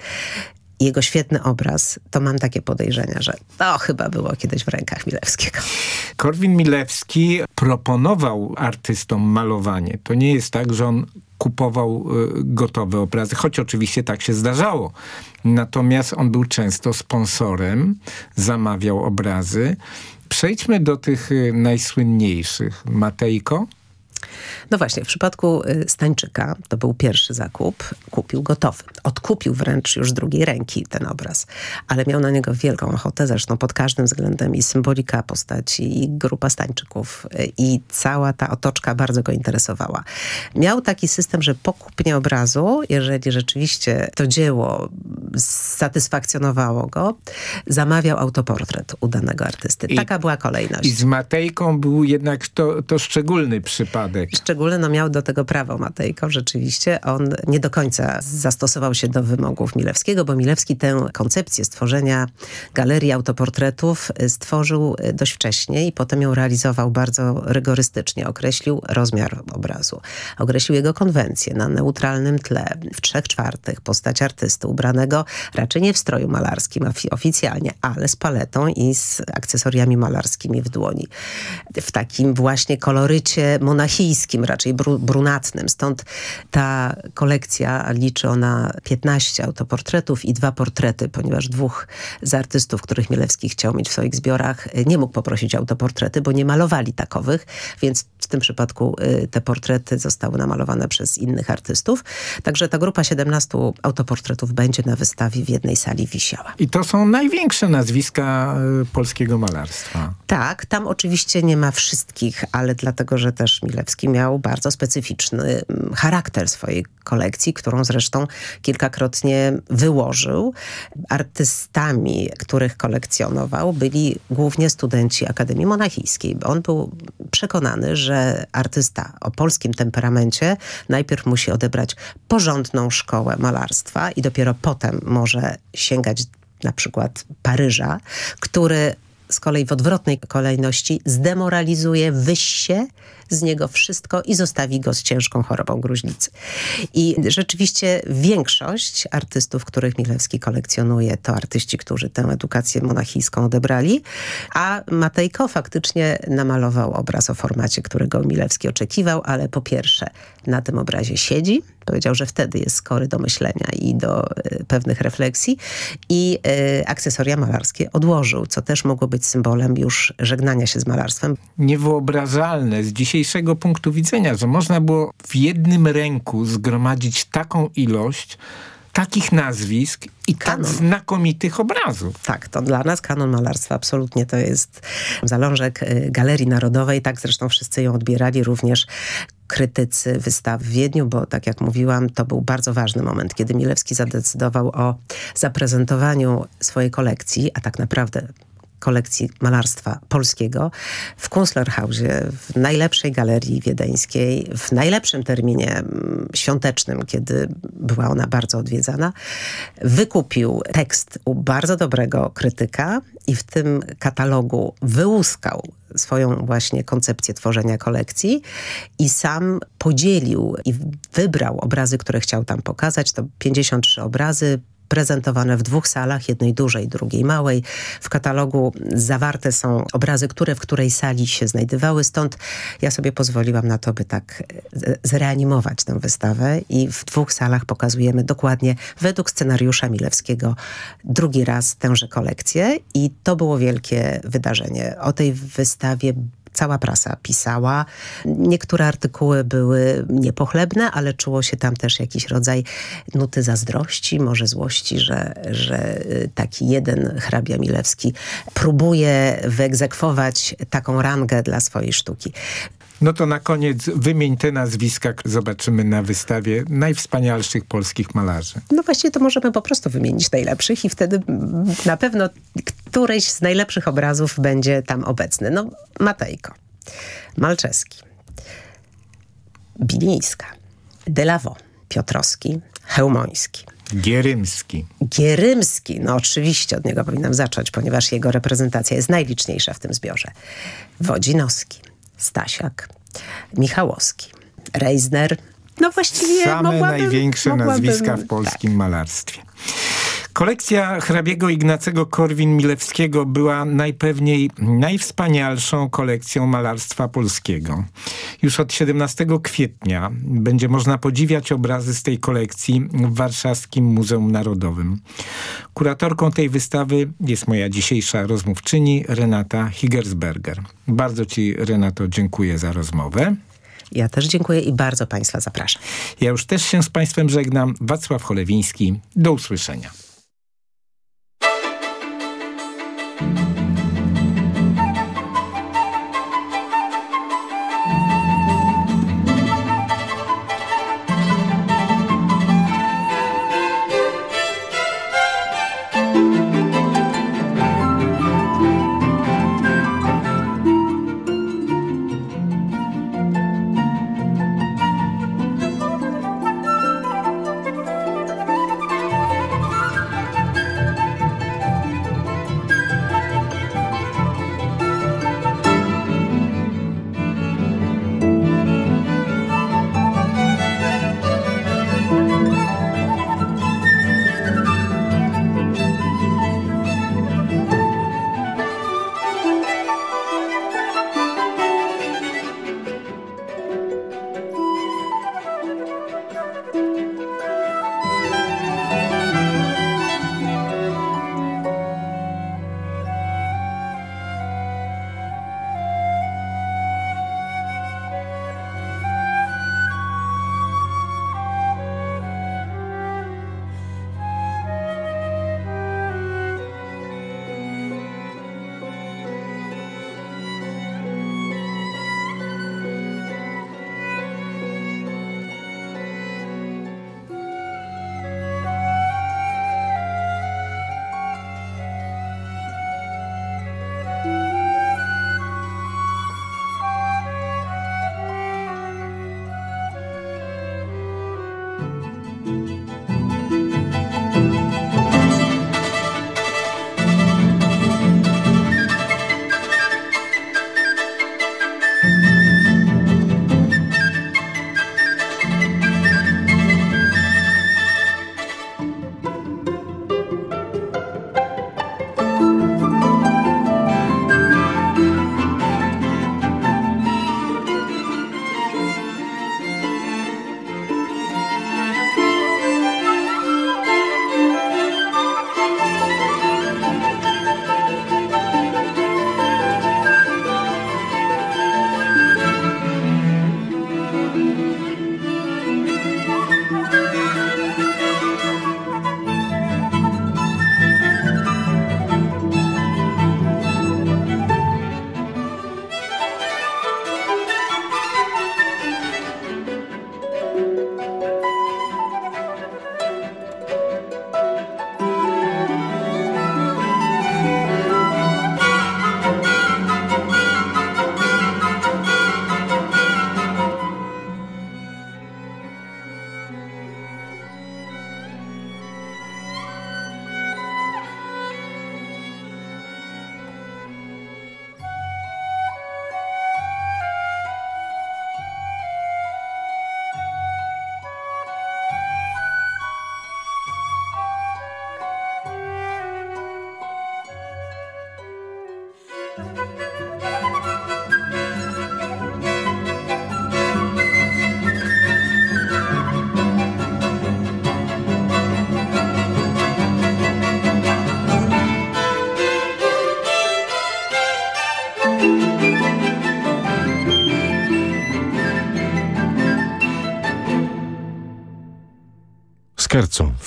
jego świetny obraz, to mam takie podejrzenia, że to chyba było kiedyś w rękach Milewskiego. Korwin Milewski proponował artystom malowanie. To nie jest tak, że on kupował y, gotowe obrazy, choć oczywiście tak się zdarzało. Natomiast on był często sponsorem, zamawiał obrazy Przejdźmy do tych y, najsłynniejszych. Matejko? No właśnie, w przypadku y, Stańczyka, to był pierwszy zakup, kupił gotowy. Odkupił wręcz już drugiej ręki ten obraz, ale miał na niego wielką ochotę, zresztą pod każdym względem i symbolika postaci, i grupa Stańczyków, y, i cała ta otoczka bardzo go interesowała. Miał taki system, że po kupnie obrazu, jeżeli rzeczywiście to dzieło satysfakcjonowało go, zamawiał autoportret udanego artysty. I, Taka była kolejność. I z Matejką był jednak to, to szczególny przypadek. Szczególny no miał do tego prawo Matejko, rzeczywiście. On nie do końca zastosował się do wymogów Milewskiego, bo Milewski tę koncepcję stworzenia galerii autoportretów y, stworzył y, dość wcześnie i potem ją realizował bardzo rygorystycznie. Określił rozmiar obrazu, określił jego konwencję na neutralnym tle, w trzech czwartych postać artysty ubranego raczej nie w stroju malarskim oficjalnie, ale z paletą i z akcesoriami malarskimi w dłoni. W takim właśnie kolorycie monachijskim raczej bru, brunatnym. Stąd ta kolekcja liczy ona 15 autoportretów i dwa portrety, ponieważ dwóch z artystów, których Milewski chciał mieć w swoich zbiorach, nie mógł poprosić autoportrety, bo nie malowali takowych, więc w tym przypadku y, te portrety zostały namalowane przez innych artystów. Także ta grupa 17 autoportretów będzie na wystawie w jednej sali wisiała. I to są największe nazwiska y, polskiego malarstwa. Tak, tam oczywiście nie ma wszystkich, ale dlatego, że też Milewski miał bardzo specyficzny mm, charakter swojej kolekcji, którą zresztą kilkakrotnie wyłożył. Artystami, których kolekcjonował, byli głównie studenci Akademii Monachijskiej. On był przekonany, że artysta o polskim temperamencie najpierw musi odebrać porządną szkołę malarstwa i dopiero potem może sięgać na przykład Paryża, który z kolei w odwrotnej kolejności zdemoralizuje, wyście z niego wszystko i zostawi go z ciężką chorobą gruźlicy. I rzeczywiście większość artystów, których Milewski kolekcjonuje, to artyści, którzy tę edukację monachijską odebrali, a Matejko faktycznie namalował obraz o formacie, którego Milewski oczekiwał, ale po pierwsze na tym obrazie siedzi, powiedział, że wtedy jest skory do myślenia i do y, pewnych refleksji i y, akcesoria malarskie odłożył, co też mogło być symbolem już żegnania się z malarstwem. Niewyobrażalne z dzisiaj dzisiejszego punktu widzenia, że można było w jednym ręku zgromadzić taką ilość takich nazwisk i tak kanon. tak znakomitych obrazów. Tak, to dla nas kanon malarstwa absolutnie to jest zalążek y, Galerii Narodowej, tak zresztą wszyscy ją odbierali, również krytycy wystaw w Wiedniu, bo tak jak mówiłam, to był bardzo ważny moment, kiedy Milewski zadecydował o zaprezentowaniu swojej kolekcji, a tak naprawdę kolekcji malarstwa polskiego w Kunstlerhausie, w najlepszej galerii wiedeńskiej, w najlepszym terminie mm, świątecznym, kiedy była ona bardzo odwiedzana, wykupił tekst u bardzo dobrego krytyka i w tym katalogu wyłuskał swoją właśnie koncepcję tworzenia kolekcji i sam podzielił i wybrał obrazy, które chciał tam pokazać. To 53 obrazy, prezentowane w dwóch salach, jednej dużej, drugiej małej. W katalogu zawarte są obrazy, które w której sali się znajdowały, stąd ja sobie pozwoliłam na to, by tak e, zreanimować tę wystawę i w dwóch salach pokazujemy dokładnie według scenariusza Milewskiego drugi raz tęże kolekcję i to było wielkie wydarzenie. O tej wystawie cała prasa pisała. Niektóre artykuły były niepochlebne, ale czuło się tam też jakiś rodzaj nuty zazdrości, może złości, że, że y, taki jeden hrabia Milewski próbuje wyegzekwować taką rangę dla swojej sztuki. No to na koniec wymień te nazwiska, zobaczymy na wystawie najwspanialszych polskich malarzy. No właściwie to możemy po prostu wymienić najlepszych i wtedy na pewno któryś z najlepszych obrazów będzie tam obecny. No Matejko, Malczeski, Bilińska, Delawo, Piotrowski, Hełmoński. Gierymski. Gierymski, no oczywiście od niego powinnam zacząć, ponieważ jego reprezentacja jest najliczniejsza w tym zbiorze. Wodzinowski, Stasiak, Michałowski, Reisner. No właściwie Same największe nazwiska w polskim tak. malarstwie. Kolekcja hrabiego Ignacego Korwin-Milewskiego była najpewniej najwspanialszą kolekcją malarstwa polskiego. Już od 17 kwietnia będzie można podziwiać obrazy z tej kolekcji w Warszawskim Muzeum Narodowym. Kuratorką tej wystawy jest moja dzisiejsza rozmówczyni Renata Higersberger. Bardzo Ci, Renato, dziękuję za rozmowę. Ja też dziękuję i bardzo Państwa zapraszam. Ja już też się z Państwem żegnam. Wacław Cholewiński. Do usłyszenia.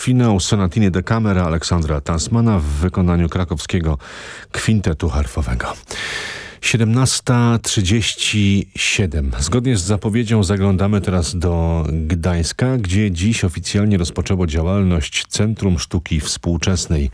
Finał sonatiny de camera Aleksandra Tansmana w wykonaniu krakowskiego kwintetu harfowego. 17.37. Zgodnie z zapowiedzią zaglądamy teraz do Gdańska, gdzie dziś oficjalnie rozpoczęło działalność Centrum Sztuki Współczesnej.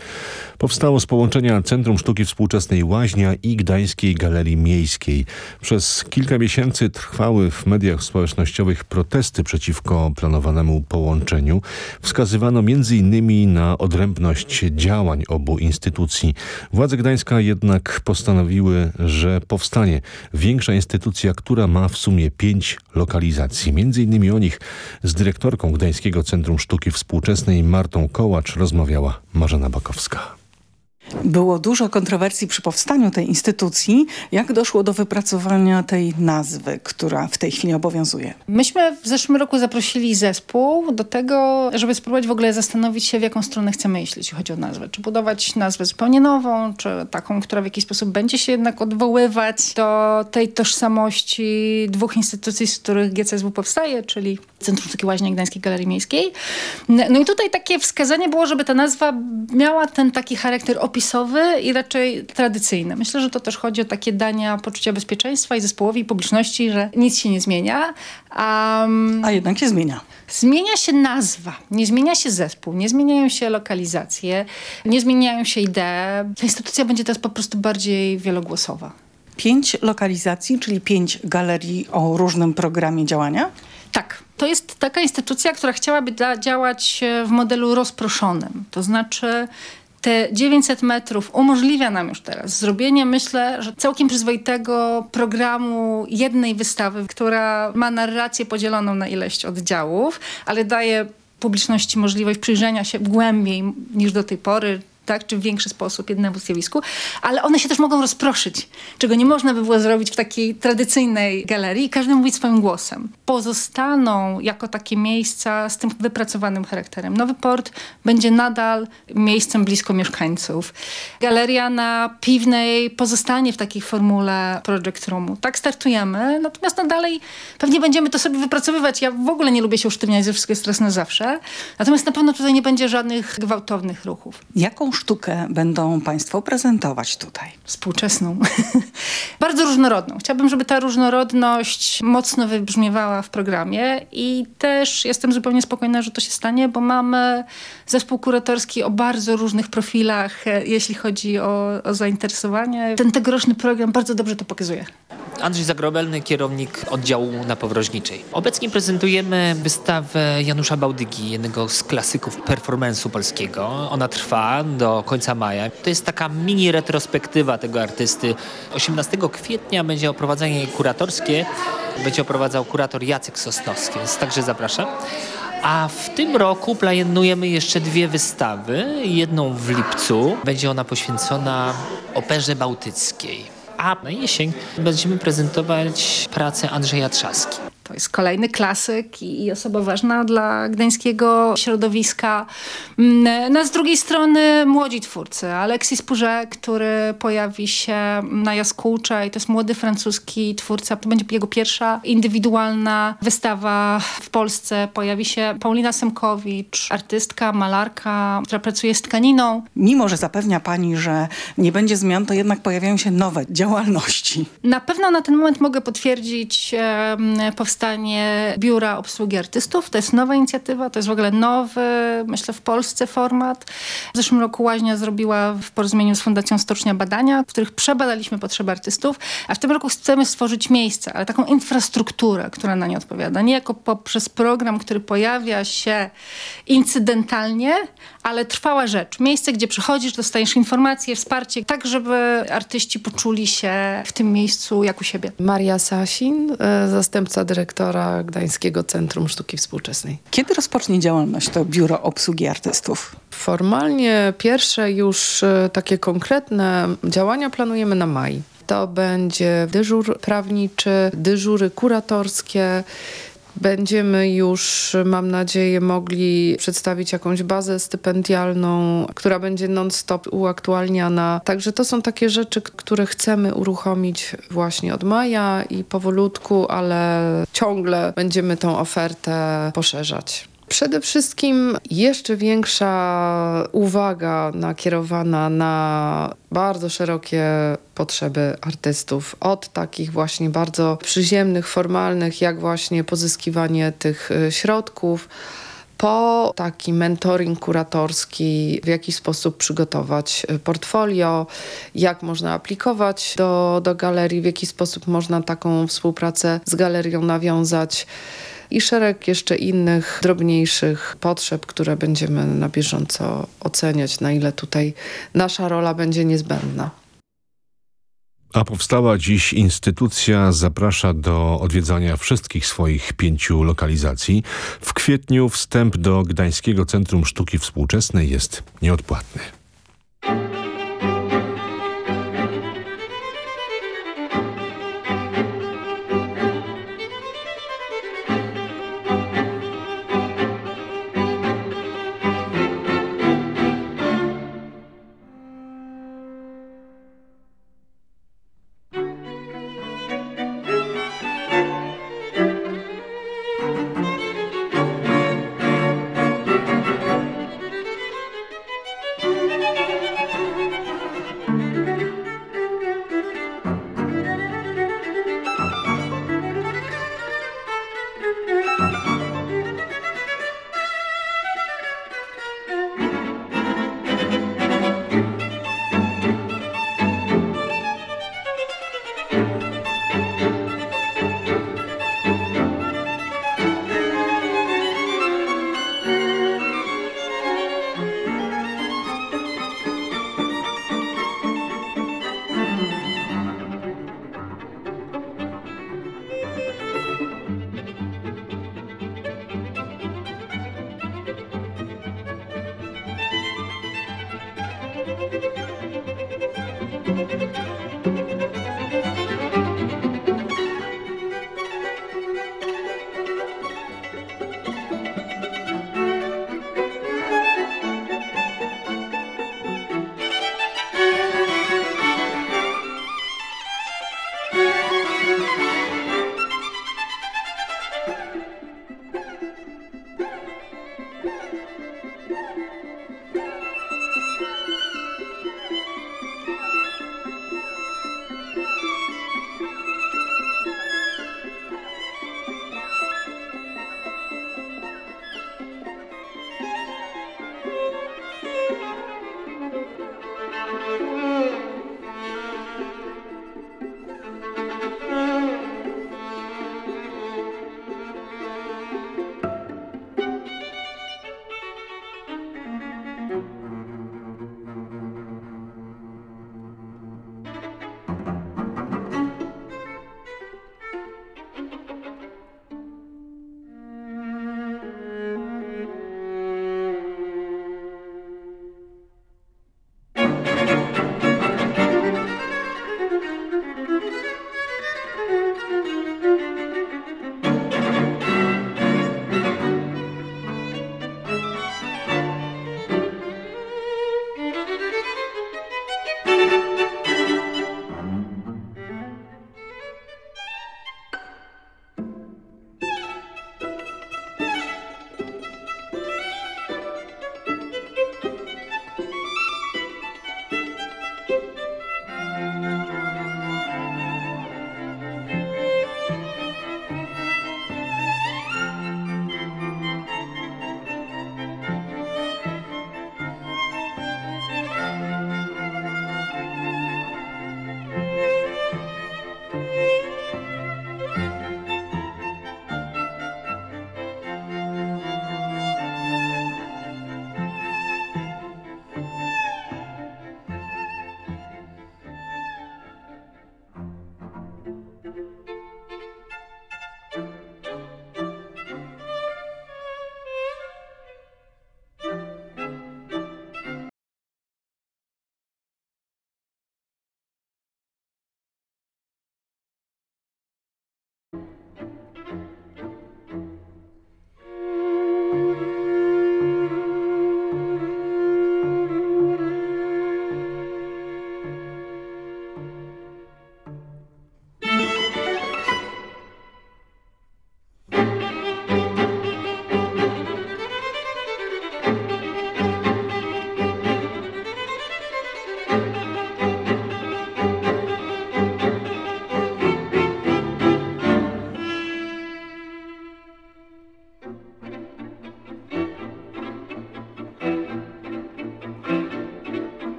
Powstało z połączenia Centrum Sztuki Współczesnej Łaźnia i Gdańskiej Galerii Miejskiej. Przez kilka miesięcy trwały w mediach społecznościowych protesty przeciwko planowanemu połączeniu. Wskazywano m.in. na odrębność działań obu instytucji. Władze Gdańska jednak postanowiły, że powstanie większa instytucja, która ma w sumie pięć lokalizacji. Między innymi o nich z dyrektorką Gdańskiego Centrum Sztuki Współczesnej Martą Kołacz rozmawiała Marzena Bakowska. Było dużo kontrowersji przy powstaniu tej instytucji. Jak doszło do wypracowania tej nazwy, która w tej chwili obowiązuje? Myśmy w zeszłym roku zaprosili zespół do tego, żeby spróbować w ogóle zastanowić się, w jaką stronę chcemy iść, jeśli chodzi o nazwę. Czy budować nazwę zupełnie nową, czy taką, która w jakiś sposób będzie się jednak odwoływać do tej tożsamości dwóch instytucji, z których GCSW powstaje, czyli Centrum Sztuki Łaźni Gdańskiej Galerii Miejskiej. No i tutaj takie wskazanie było, żeby ta nazwa miała ten taki charakter i raczej tradycyjny. Myślę, że to też chodzi o takie dania poczucia bezpieczeństwa i zespołowi i publiczności, że nic się nie zmienia. Um, A jednak się zmienia. Zmienia się nazwa, nie zmienia się zespół, nie zmieniają się lokalizacje, nie zmieniają się idee. Ta instytucja będzie teraz po prostu bardziej wielogłosowa. Pięć lokalizacji, czyli pięć galerii o różnym programie działania? Tak. To jest taka instytucja, która chciałaby działać w modelu rozproszonym. To znaczy te 900 metrów umożliwia nam już teraz zrobienie, myślę, że całkiem przyzwoitego programu jednej wystawy, która ma narrację podzieloną na ileś oddziałów, ale daje publiczności możliwość przyjrzenia się głębiej niż do tej pory tak, czy w większy sposób jednemu zjawisku, ale one się też mogą rozproszyć, czego nie można by było zrobić w takiej tradycyjnej galerii i każdy mówić swoim głosem. Pozostaną jako takie miejsca z tym wypracowanym charakterem. Nowy Port będzie nadal miejscem blisko mieszkańców. Galeria na Piwnej pozostanie w takiej formule Project Roomu. Tak startujemy, natomiast no dalej pewnie będziemy to sobie wypracowywać. Ja w ogóle nie lubię się usztywniać, że wszystko jest teraz na zawsze. Natomiast na pewno tutaj nie będzie żadnych gwałtownych ruchów. Jaką sztukę będą Państwo prezentować tutaj? Współczesną. [laughs] Bardzo różnorodną. Chciałabym, żeby ta różnorodność mocno wybrzmiewała w programie i też jestem zupełnie spokojna, że to się stanie, bo mamy zespół kuratorski o bardzo różnych profilach, e, jeśli chodzi o, o zainteresowanie. Ten tegoroczny program bardzo dobrze to pokazuje. Andrzej Zagrobelny, kierownik oddziału na Powroźniczej. Obecnie prezentujemy wystawę Janusza Bałdygi, jednego z klasyków performance'u polskiego. Ona trwa do końca maja. To jest taka mini retrospektywa tego artysty. 18 kwietnia będzie oprowadzenie kuratorskie. Będzie oprowadzał kurator Jacek Sosnowski, więc także zapraszam. A w tym roku planujemy jeszcze dwie wystawy. Jedną w lipcu. Będzie ona poświęcona operze bałtyckiej a na jesień będziemy prezentować pracę Andrzeja Trzaski. To jest kolejny klasyk i osoba ważna dla gdańskiego środowiska. Mm, no, z drugiej strony młodzi twórcy. Alexis Pourze, który pojawi się na Jaskółcze i to jest młody francuski twórca. To będzie jego pierwsza indywidualna wystawa w Polsce. Pojawi się Paulina Semkowicz, artystka, malarka, która pracuje z tkaniną. Mimo, że zapewnia pani, że nie będzie zmian, to jednak pojawiają się nowe działalności. Na pewno na ten moment mogę potwierdzić e, powstanie powstanie Biura Obsługi Artystów. To jest nowa inicjatywa, to jest w ogóle nowy, myślę, w Polsce format. W zeszłym roku Łaźnia zrobiła w porozumieniu z Fundacją Stocznia badania, w których przebadaliśmy potrzeby artystów, a w tym roku chcemy stworzyć miejsce, ale taką infrastrukturę, która na nie odpowiada. Nie jako poprzez program, który pojawia się incydentalnie, ale trwała rzecz. Miejsce, gdzie przychodzisz, dostajesz informacje, wsparcie, tak żeby artyści poczuli się w tym miejscu jak u siebie. Maria Sasin, e, zastępca dyrektora Gdańskiego Centrum Sztuki Współczesnej. Kiedy rozpocznie działalność to Biuro Obsługi Artystów? Formalnie pierwsze już e, takie konkretne działania planujemy na maj. To będzie dyżur prawniczy, dyżury kuratorskie, Będziemy już, mam nadzieję, mogli przedstawić jakąś bazę stypendialną, która będzie non-stop uaktualniana. Także to są takie rzeczy, które chcemy uruchomić właśnie od maja i powolutku, ale ciągle będziemy tą ofertę poszerzać. Przede wszystkim jeszcze większa uwaga nakierowana na bardzo szerokie potrzeby artystów. Od takich właśnie bardzo przyziemnych, formalnych, jak właśnie pozyskiwanie tych y, środków, po taki mentoring kuratorski, w jaki sposób przygotować y, portfolio, jak można aplikować do, do galerii, w jaki sposób można taką współpracę z galerią nawiązać i szereg jeszcze innych drobniejszych potrzeb, które będziemy na bieżąco oceniać, na ile tutaj nasza rola będzie niezbędna. A powstała dziś instytucja zaprasza do odwiedzania wszystkich swoich pięciu lokalizacji. W kwietniu wstęp do Gdańskiego Centrum Sztuki Współczesnej jest nieodpłatny.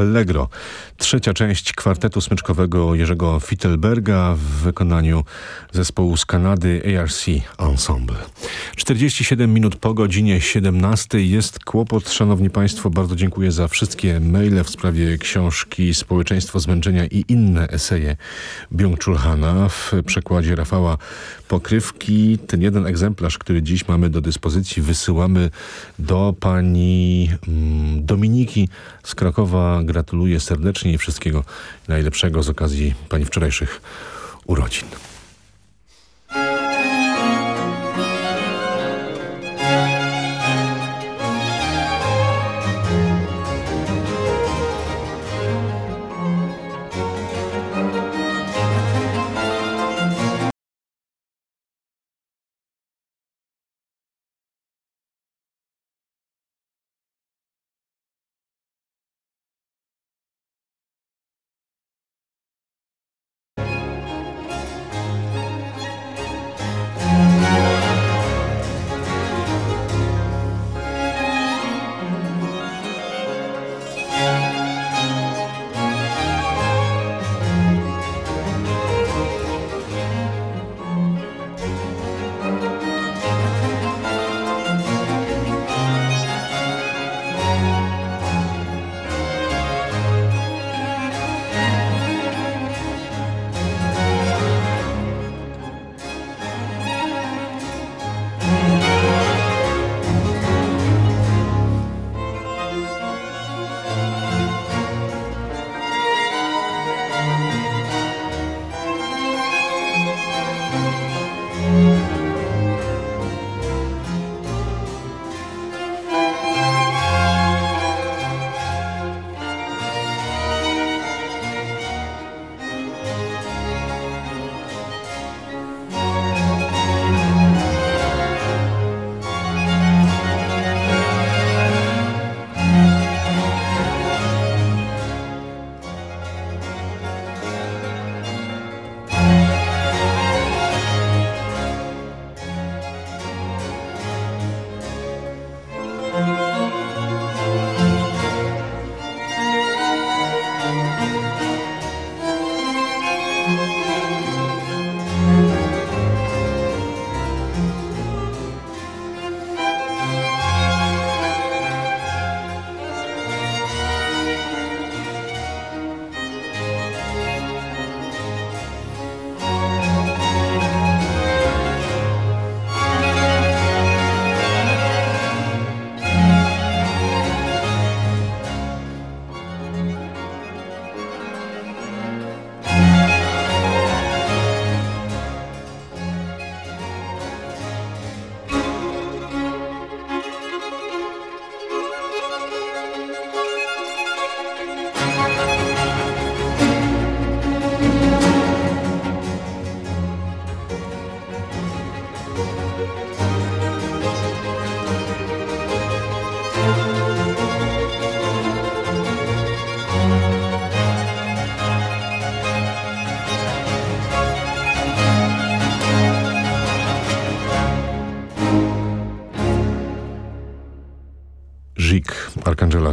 Allegro. Trzecia część kwartetu smyczkowego Jerzego Fittelberga w wykonaniu zespołu z Kanady ARC Ensemble. 47 minut po godzinie 17 jest kłopot. Szanowni Państwo, bardzo dziękuję za wszystkie maile w sprawie książki Społeczeństwo zmęczenia i inne eseje Byung-Chul w przekładzie Rafała Pokrywki. Ten jeden egzemplarz, który dziś mamy do dyspozycji wysyłamy do pani mm, Dominiki z Krakowa. Gratuluję serdecznie i wszystkiego najlepszego z okazji pani wczorajszych urodzin.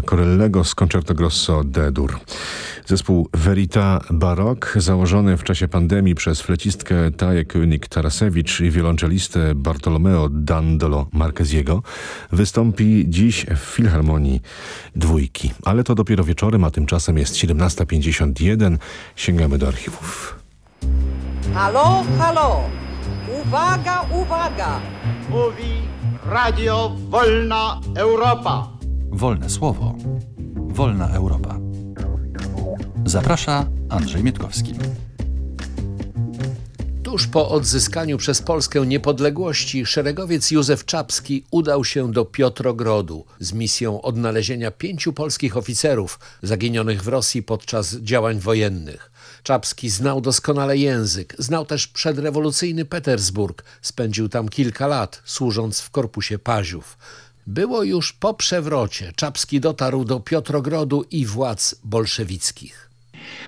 Corellego z Concerto Grosso D-dur. Zespół Verita Baroque, założony w czasie pandemii przez flecistkę Taję König-Tarasewicz i wiolonczelistę Bartolomeo Dandolo Marqueziego, wystąpi dziś w Filharmonii Dwójki. Ale to dopiero wieczorem, a tymczasem jest 17.51. Sięgamy do archiwów. Halo, halo! Uwaga, uwaga! Mówi Radio Wolna Europa. Wolne słowo. Wolna Europa. Zaprasza Andrzej Mietkowski. Tuż po odzyskaniu przez Polskę niepodległości szeregowiec Józef Czapski udał się do Piotrogrodu z misją odnalezienia pięciu polskich oficerów zaginionych w Rosji podczas działań wojennych. Czapski znał doskonale język, znał też przedrewolucyjny Petersburg, spędził tam kilka lat, służąc w korpusie Paziów. Było już po przewrocie. Czapski dotarł do Piotrogrodu i władz bolszewickich.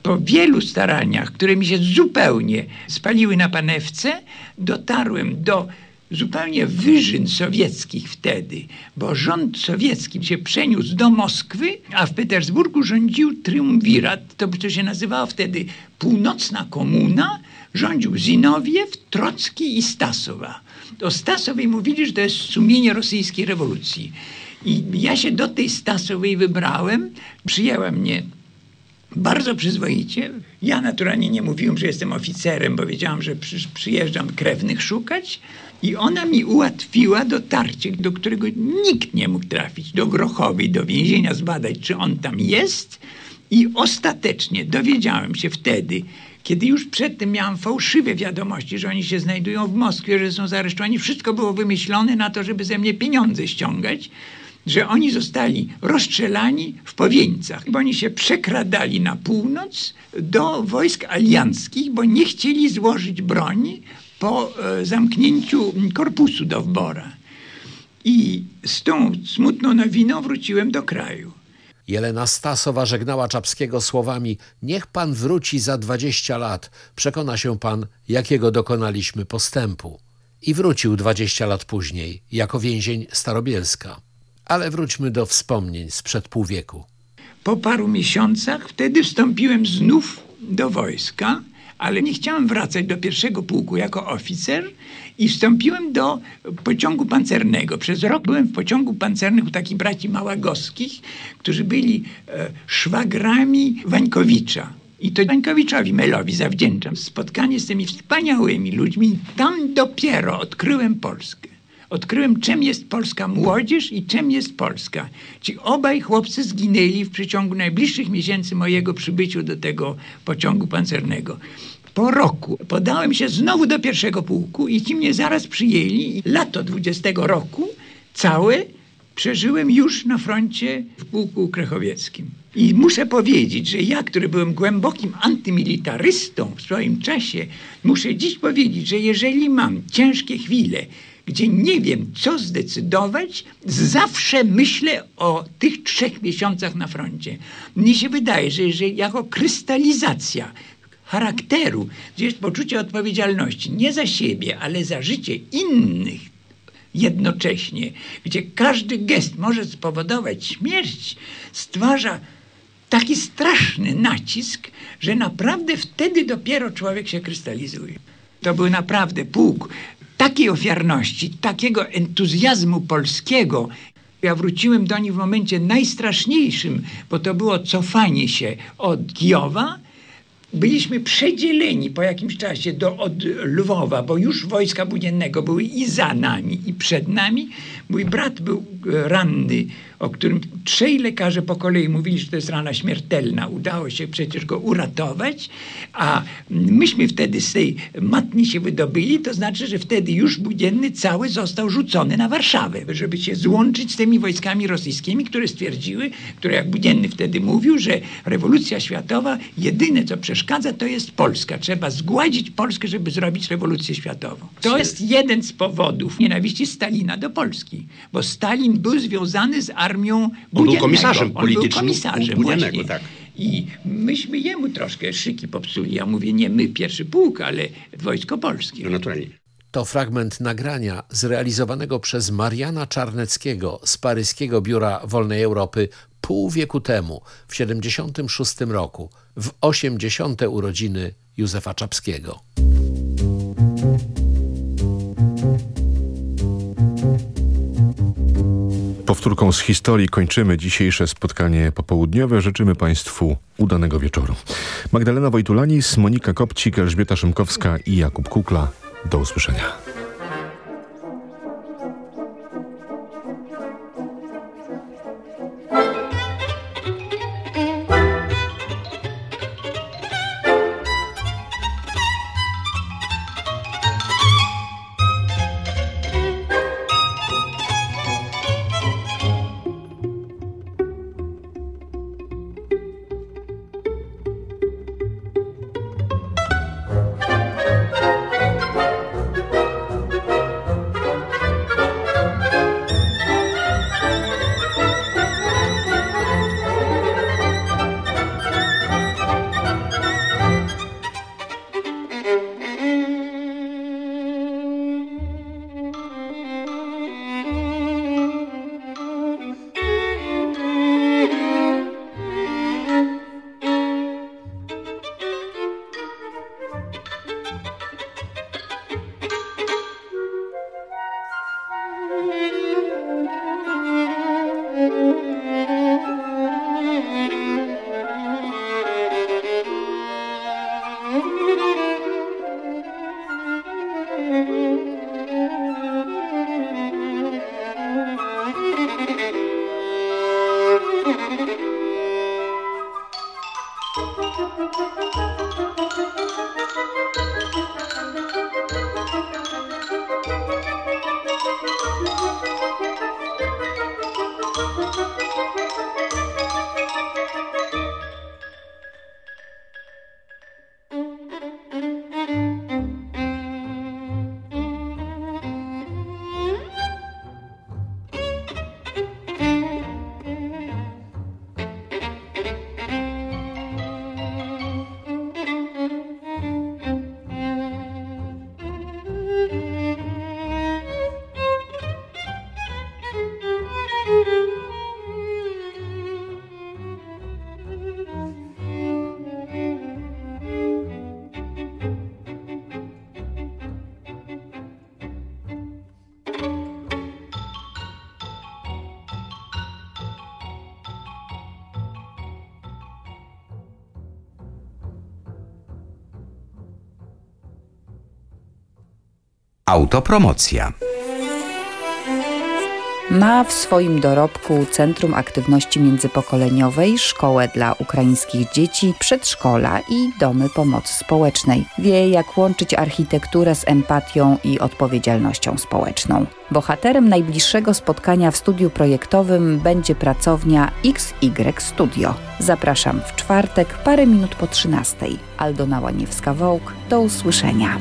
Po wielu staraniach, które mi się zupełnie spaliły na panewce, dotarłem do zupełnie wyżyn sowieckich wtedy, bo rząd sowiecki się przeniósł do Moskwy, a w Petersburgu rządził triumvirat, to, to się nazywało wtedy Północna Komuna, rządził Zinowiew, Trocki i Stasowa. O Stasowej mówili, że to jest sumienie rosyjskiej rewolucji. I ja się do tej Stasowej wybrałem, przyjęła mnie bardzo przyzwoicie. Ja naturalnie nie mówiłem, że jestem oficerem, bo wiedziałam, że przy, przyjeżdżam krewnych szukać. I ona mi ułatwiła dotarcie, do którego nikt nie mógł trafić, do Grochowej, do więzienia zbadać, czy on tam jest. I ostatecznie dowiedziałem się wtedy, kiedy już przedtem miałam fałszywe wiadomości, że oni się znajdują w Moskwie, że są zaresztowani, wszystko było wymyślone na to, żeby ze mnie pieniądze ściągać że oni zostali rozstrzelani w powieńcach, bo oni się przekradali na północ do wojsk alianckich, bo nie chcieli złożyć broni po e, zamknięciu korpusu Dowbora. I z tą smutną nowiną wróciłem do kraju. Jelena Stasowa żegnała Czapskiego słowami Niech pan wróci za dwadzieścia lat, przekona się pan, jakiego dokonaliśmy postępu. I wrócił dwadzieścia lat później, jako więzień Starobielska. Ale wróćmy do wspomnień sprzed pół wieku. Po paru miesiącach wtedy wstąpiłem znów do wojska, ale nie chciałem wracać do pierwszego pułku jako oficer i wstąpiłem do pociągu pancernego. Przez rok byłem w pociągu pancernym u takich braci Małagowskich, którzy byli e, szwagrami Wańkowicza. I to Wańkowiczowi Melowi zawdzięczam spotkanie z tymi wspaniałymi ludźmi. Tam dopiero odkryłem Polskę. Odkryłem, czym jest polska młodzież i czym jest Polska. Ci obaj chłopcy zginęli w przeciągu najbliższych miesięcy mojego przybyciu do tego pociągu pancernego. Po roku podałem się znowu do pierwszego pułku i ci mnie zaraz przyjęli. Lato 20 roku całe przeżyłem już na froncie w pułku krechowieckim. I muszę powiedzieć, że ja, który byłem głębokim antymilitarystą w swoim czasie, muszę dziś powiedzieć, że jeżeli mam ciężkie chwile, gdzie nie wiem, co zdecydować, zawsze myślę o tych trzech miesiącach na froncie. Mnie się wydaje, że jeżeli jako krystalizacja charakteru, gdzie jest poczucie odpowiedzialności nie za siebie, ale za życie innych jednocześnie, gdzie każdy gest może spowodować śmierć, stwarza taki straszny nacisk, że naprawdę wtedy dopiero człowiek się krystalizuje. To był naprawdę pułk takiej ofiarności, takiego entuzjazmu polskiego. Ja wróciłem do nich w momencie najstraszniejszym, bo to było cofanie się od Kijowa. Byliśmy przedzieleni po jakimś czasie do, od Lwowa, bo już wojska wojennego były i za nami, i przed nami. Mój brat był ranny o którym trzej lekarze po kolei mówili, że to jest rana śmiertelna. Udało się przecież go uratować, a myśmy wtedy z tej matni się wydobyli, to znaczy, że wtedy już Budzienny cały został rzucony na Warszawę, żeby się złączyć z tymi wojskami rosyjskimi, które stwierdziły, które jak Budzienny wtedy mówił, że rewolucja światowa jedyne co przeszkadza to jest Polska. Trzeba zgładzić Polskę, żeby zrobić rewolucję światową. To jest jeden z powodów nienawiści Stalina do Polski, bo Stalin był związany z armią armią On był komisarzem On politycznym był komisarzem właśnie. tak. I myśmy jemu troszkę szyki popsuli. Ja mówię, nie my pierwszy pułk, ale Wojsko Polskie. No naturalnie. To fragment nagrania zrealizowanego przez Mariana Czarneckiego z paryskiego biura Wolnej Europy pół wieku temu, w 76 roku, w 80. urodziny Józefa Czapskiego. Powtórką z historii kończymy dzisiejsze spotkanie popołudniowe. Życzymy Państwu udanego wieczoru. Magdalena Wojtulanis, Monika Kopcik, Elżbieta Szymkowska i Jakub Kukla. Do usłyszenia. Autopromocja. Ma w swoim dorobku Centrum Aktywności Międzypokoleniowej, szkołę dla ukraińskich dzieci, przedszkola i domy pomocy społecznej. Wie, jak łączyć architekturę z empatią i odpowiedzialnością społeczną. Bohaterem najbliższego spotkania w studiu projektowym będzie pracownia XY Studio. Zapraszam w czwartek, parę minut po 13. Aldona Łaniewska-Wołk. Do usłyszenia.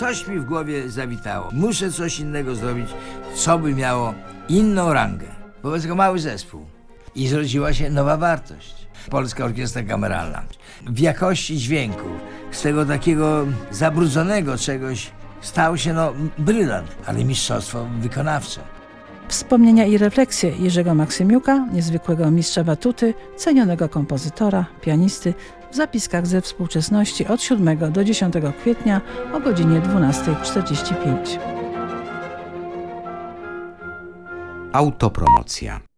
Coś mi w głowie zawitało. Muszę coś innego zrobić, co by miało inną rangę. Wobec tego mały zespół. I zrodziła się nowa wartość. Polska Orkiestra Kameralna. W jakości dźwięku, z tego takiego zabrudzonego czegoś, stał się no brylant, ale mistrzostwo wykonawcze. Wspomnienia i refleksje Jerzego Maksymiuka, niezwykłego mistrza batuty, cenionego kompozytora, pianisty, w zapiskach ze współczesności od 7 do 10 kwietnia o godzinie 12.45. Autopromocja.